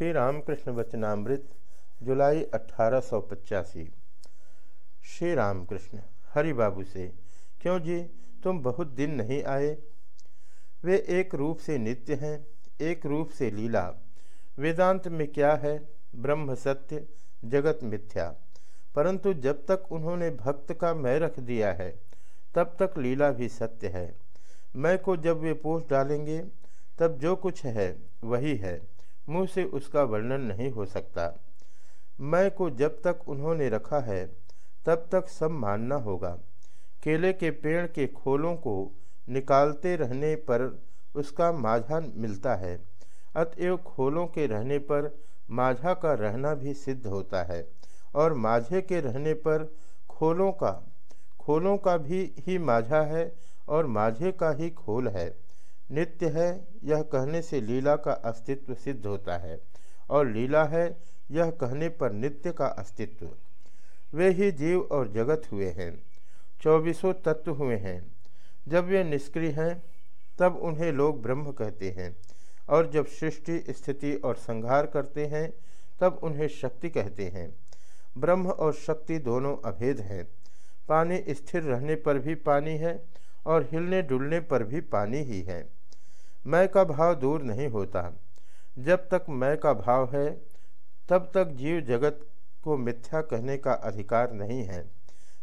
श्री रामकृष्ण वचनामृत जुलाई अठारह श्री रामकृष्ण हरि बाबू से, क्यों जी, तुम बहुत दिन नहीं आए? वे एक रूप से नित्य हैं, एक रूप से लीला। वेदांत में क्या है? ब्रह्म सत्य, जगत मिथ्या। परंतु जब तक उन्होंने भक्त का मैं रख दिया है, तब तक लीला भी सत्य है। मैं को जब वे पोष डालेंगे, तब जो कुछ है, वही है। मुँह से उसका वर्णन नहीं हो सकता। मैं को जब तक उन्होंने रखा है, तब तक सब मानना होगा। केले के पेड़ के खोलों को निकालते रहने पर उसका माझा मिलता है। अतएव खोलों के रहने पर माझा का रहना भी सिद्ध होता है और माझे के रहने पर खोलों का खोलों का भी ही माझा है और माझे का ही खोल है। नित्य है, यह कहने से लीला का अस्तित्व सिद्ध होता है, और लीला है, यह कहने पर नित्य का अस्तित्व। वे ही जीव और जगत हुए हैं, चौबीसों तत्व हुए हैं। जब वे निष्क्रिय हैं, तब उन्हें लोग ब्रह्म कहते हैं, और जब सृष्टि, स्थिति और संहार करते हैं, तब उन्हें शक्ति कहते हैं। ब्रह्म और शक्ति दोनों अभेद हैं। पानी स्थिर रहने पर भी पानी है, और हिलने डुलने पर भी पानी ही है। मैं का भाव दूर नहीं होता। जब तक मैं का भाव है, तब तक जीव जगत को मिथ्या कहने का अधिकार नहीं है।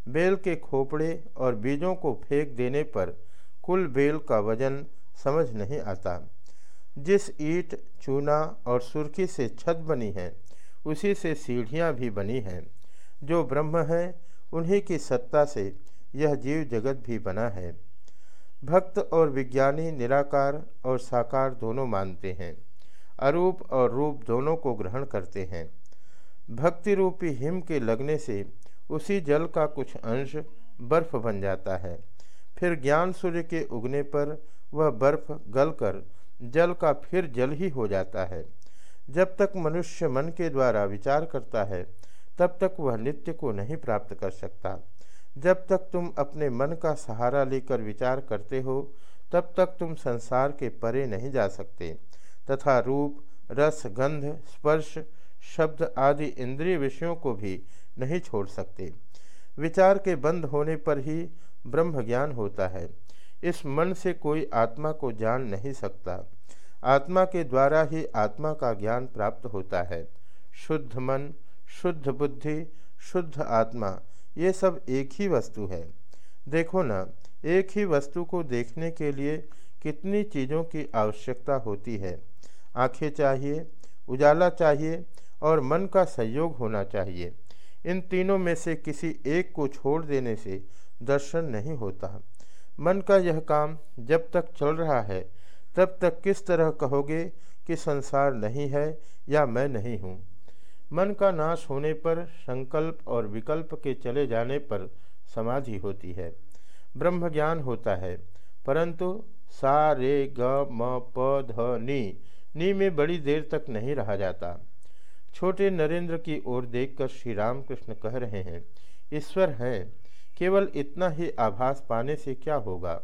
बेल के खोपड़े और बीजों को फेंक देने पर कुल बेल का वज़न समझ नहीं आता। जिस ईट, चूना और सुर्खी से छत बनी है, उसी से सीढ़ियाँ भी बनी हैं। जो ब्रह्म है, उन्हीं की सत्ता से यह जीव जगत भी बना है। भक्त और विज्ञानी निराकार और साकार दोनों मानते हैं। अरूप और रूप दोनों को ग्रहण करते हैं। भक्ति रूपी हिम के लगने से उसी जल का कुछ अंश बर्फ़ बन जाता है। फिर ज्ञान सूर्य के उगने पर वह बर्फ़ गलकर जल का फिर जल ही हो जाता है। जब तक मनुष्य मन के द्वारा विचार करता है, तब तक वह नित्य को नहीं प्राप्त कर सकता। जब तक तुम अपने मन का सहारा लेकर विचार करते हो, तब तक तुम संसार के परे नहीं जा सकते। तथा रूप, रस, गंध, स्पर्श, शब्द आदि इंद्रिय विषयों को भी नहीं छोड़ सकते। विचार के बंद होने पर ही ब्रह्म ज्ञान होता है। इस मन से कोई आत्मा को जान नहीं सकता। आत्मा के द्वारा ही आत्मा का ज्ञान प्राप्त होता है। शुद्ध मन, शुद्ध बुद्धि, शुद्ध आत्मा ये सब एक ही वस्तु है। देखो ना, एक ही वस्तु को देखने के लिए कितनी चीज़ों की आवश्यकता होती है। आँखें चाहिए, उजाला चाहिए और मन का सहयोग होना चाहिए। इन तीनों में से किसी एक को छोड़ देने से दर्शन नहीं होता। मन का यह काम जब तक चल रहा है, तब तक किस तरह कहोगे कि संसार नहीं है या मैं नहीं हूँ? मन का नाश होने पर संकल्प और विकल्प के चले जाने पर समाधि होती है। ब्रह्म ज्ञान होता है। परंतु सा, रे, ग, म, प, ध, नी नी में बड़ी देर तक नहीं रहा जाता। छोटे नरेंद्र की ओर देखकर श्री रामकृष्ण कह रहे हैं, ईश्वर हैं, केवल इतना ही आभास पाने से क्या होगा?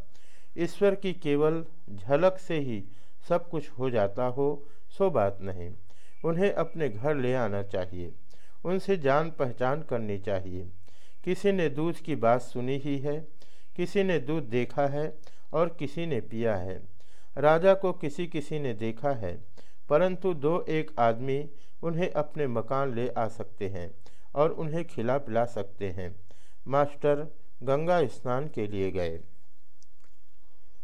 ईश्वर की केवल झलक से ही सब कुछ हो जाता हो, सो बात नहीं। उन्हें अपने घर ले आना चाहिए, उनसे जान पहचान करनी चाहिए। किसी ने दूध की बात सुनी ही है, किसी ने दूध देखा है और किसी ने पिया है। राजा को किसी किसी ने देखा है, परंतु दो एक आदमी उन्हें अपने मकान ले आ सकते हैं और उन्हें खिला पिला सकते हैं। मास्टर गंगा स्नान के लिए गए।